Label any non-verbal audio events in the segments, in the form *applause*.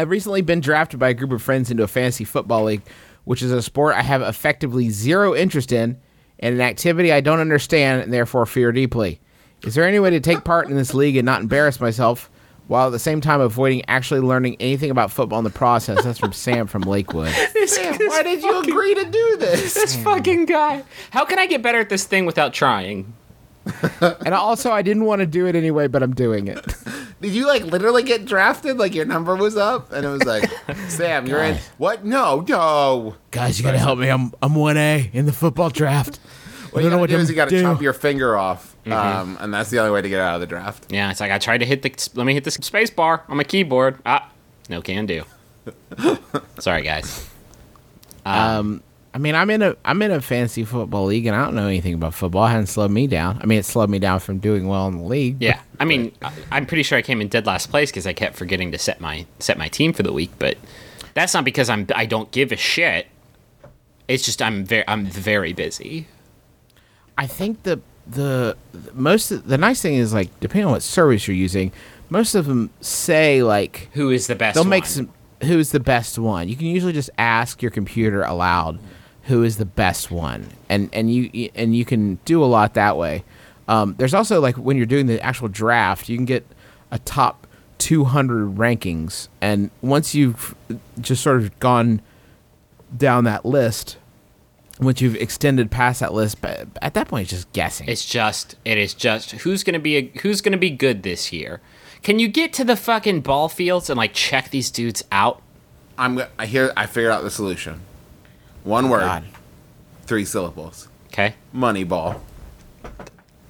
I've recently been drafted by a group of friends into a fantasy football league, which is a sport I have effectively zero interest in and an activity I don't understand and therefore fear deeply. Is there any way to take part in this league and not embarrass myself while at the same time avoiding actually learning anything about football in the process? That's from Sam from Lakewood. *laughs* Sam, why did you agree to do this? This fucking guy. How can I get better at this thing without trying? And also, I didn't want to do it anyway, but I'm doing it. *laughs* Did you like literally get drafted? Like your number was up, and it was like, *laughs* Sam, you're in. What? No, no. Guys, you gotta help me. I'm I'm one A in the football draft. What do you gotta do is you gotta chop your finger off, um, and that's the only way to get out of the draft. Yeah, it's like I tried to hit the. Let me hit the space bar on my keyboard. Ah, no can do. *laughs* Sorry, guys. Um, I mean, I'm in a I'm in a fantasy football league, and I don't know anything about football. It hasn't slowed me down. I mean, it slowed me down from doing well in the league. Yeah, I mean, *laughs* I- I'm pretty sure I came in dead last place because I kept forgetting to set my set my team for the week. But that's not because I'm I don't give a shit. It's just I'm very I'm very busy. I think the the, the most the nice thing is like depending on what service you're using, most of them say like Who is the best? they'll make some who's the best one. You can usually just ask your computer aloud who is the best one, and and you and you can do a lot that way. Um, there's also like when you're doing the actual draft, you can get a top 200 rankings, and once you've just sort of gone down that list, once you've extended past that list, but at that point, it's just guessing. It's just it is just who's gonna be a, who's gonna be good this year. Can you get to the fucking ball fields and like check these dudes out? I'm. go- I hear. I figured out the solution. One word, God. three syllables. Okay. Moneyball.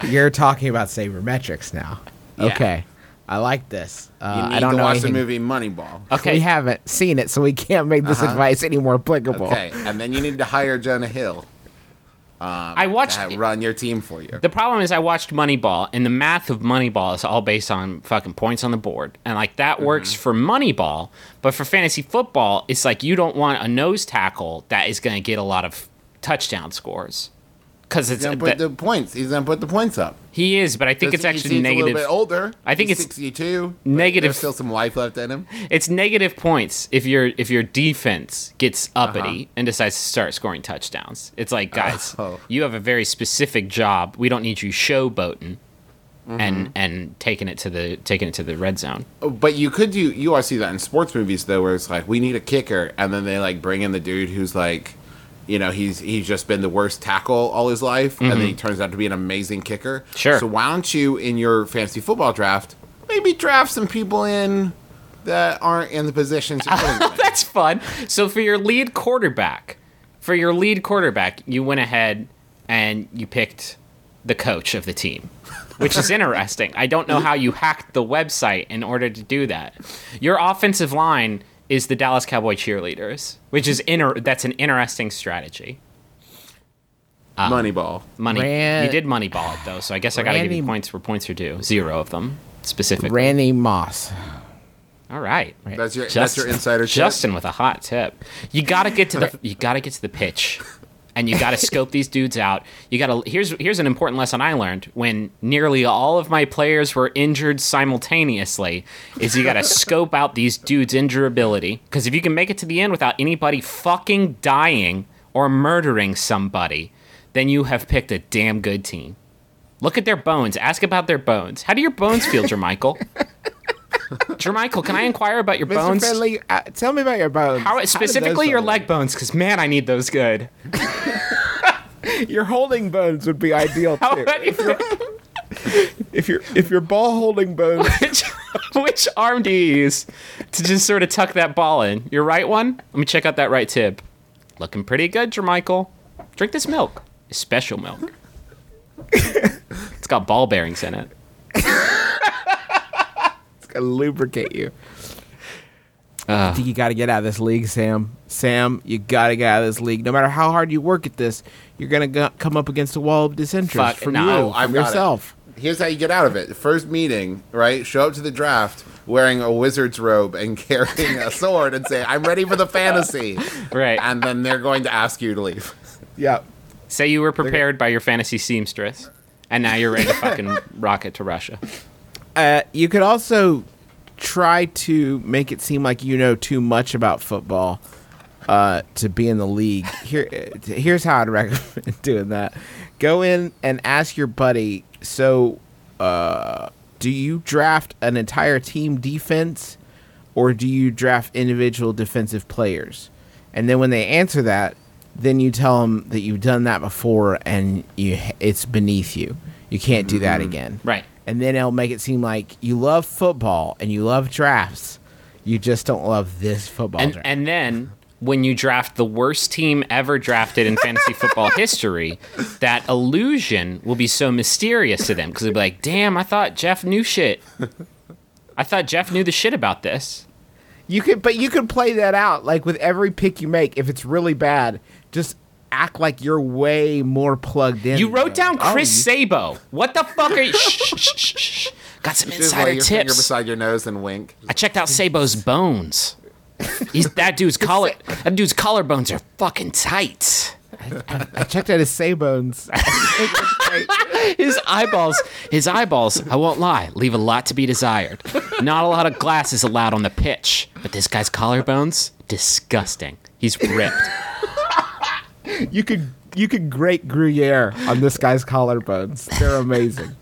You're talking about sabermetrics now. Yeah. Okay. I like this. You Uh, need I don't to know watch anything. the movie Moneyball. Okay. We haven't seen it, so we can't make this Uh-huh. advice any more applicable. Okay, and then you need to hire Jonah Hill I watched. run your team for you. The problem is I watched Moneyball, and the math of Moneyball is all based on fucking points on the board, and like that Mm-hmm. works for Moneyball, but for fantasy football, it's like you don't want a nose tackle that is going to get a lot of touchdown scores because it's He's gonna put the points. He's gonna put the points up. he is, but I think it's he actually seems A negative. little bit older. I think He's it's 62. negative- There's still some life left in him. It's negative points if your if your defense gets uppity Uh-huh. and decides to start scoring touchdowns. It's like, guys, Oh. you have a very specific job. We don't need you showboating Mm-hmm. and and taking it to the taking it to the red zone. Oh, But you could do. You always see that in sports movies though, where it's like we need a kicker, and then they like bring in the dude who's like, you know, he's he's just been the worst tackle all his life, and then he turns out to be an amazing kicker. Mm-hmm. Sure. So why don't you in your fantasy football draft maybe draft some people in that aren't in the positions *laughs* you're putting them in? That's fun. So for your lead quarterback, for your lead quarterback, you went ahead and you picked the coach of the team, which is *laughs* interesting. I don't know how you hacked the website in order to do that. Your offensive line is the Dallas Cowboy cheerleaders, which is inter- that's an interesting strategy. Um, Moneyball. Money, Ran- you did money ball it though, so I guess I got to give you Randy- points where points are due. Zero of them specifically. Randy Moss. All right. That's your that's your insider tip? Justin with a hot tip. You got to get to the you got to get to the pitch, and you got to *laughs* scope these dudes out. You got to here's here's an important lesson I learned when nearly all of my players were injured simultaneously. Is you got to *laughs* scope out these dudes' injurability because if you can make it to the end without anybody fucking dying or murdering somebody, then you have picked a damn good team. Look at their bones. Ask about their bones. How do your bones feel, Jermichael? *laughs* Jermichael, can I inquire about your Mr. bones? Finley, uh, tell me about your bones. How specifically your leg bones? Because man, I need those good. *laughs* Your holding bones would be ideal How too. about your, if your *laughs* if your ball holding bones. *laughs* which, which arm do you use to just sort of tuck that ball in? Your right one? Let me check out that right tib. Looking pretty good, Jermichael. Drink this milk. It's special milk. it's got ball bearings in it. It's gonna lubricate you. Ah. I think you got to get out of this league, Sam. Sam, you got to get out of this league. No matter how hard you work at this, you're gonna go- come up against a wall of disinterest Fuck, from no, you, I've from got it. yourself. Here's how you get out of it. First meeting, right? Show up to the draft wearing a wizard's robe and *laughs* carrying a sword and say, I'm ready for the fantasy. *laughs* Right. And then they're going to ask you to leave. *laughs* Yeah. Say you were prepared by your fantasy seamstress, and now you're ready to fucking rocket to Russia. Uh, you could also try to make it seem like you know too much about football uh, to be in the league, here *laughs* here's how I'd recommend *laughs* doing that. Go in and ask your buddy. So, uh, do you draft an entire team defense, or do you draft individual defensive players? And then when they answer that, then you tell them that you've done that before and you it's beneath you. You can't do that again. Right. And then it'll make it seem like you love football and you love drafts. You just don't love this football And draft. and then when you draft the worst team ever drafted in fantasy football *laughs* history, that illusion will be so mysterious to them because they'll be like, "Damn, I thought Jeff knew shit. I thought Jeff knew the shit about this." You could, but you could play that out like with every pick you make. If it's really bad, just act like you're way more plugged in. You wrote down Oh, Chris you- Sabo. What the fuck are you? shh, shh, shh, shh. Got some Just lay insider your finger tips. beside your nose and wink. I checked out Sabo's bones. He's that dude's *laughs* collar. That dude's collarbones are fucking tight. I checked out his Sabones. *laughs* His eyeballs, his eyeballs. I won't lie, leave a lot to be desired. Not a lot of glasses allowed on the pitch, but this guy's collarbones, disgusting. He's ripped. *laughs* you could, you could grate Gruyere on this guy's collarbones. They're amazing.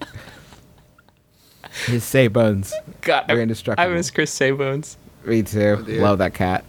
His Sabones. God, They're indestructible. I miss Chris Sabones. Me too. Oh, dear. Love that cat.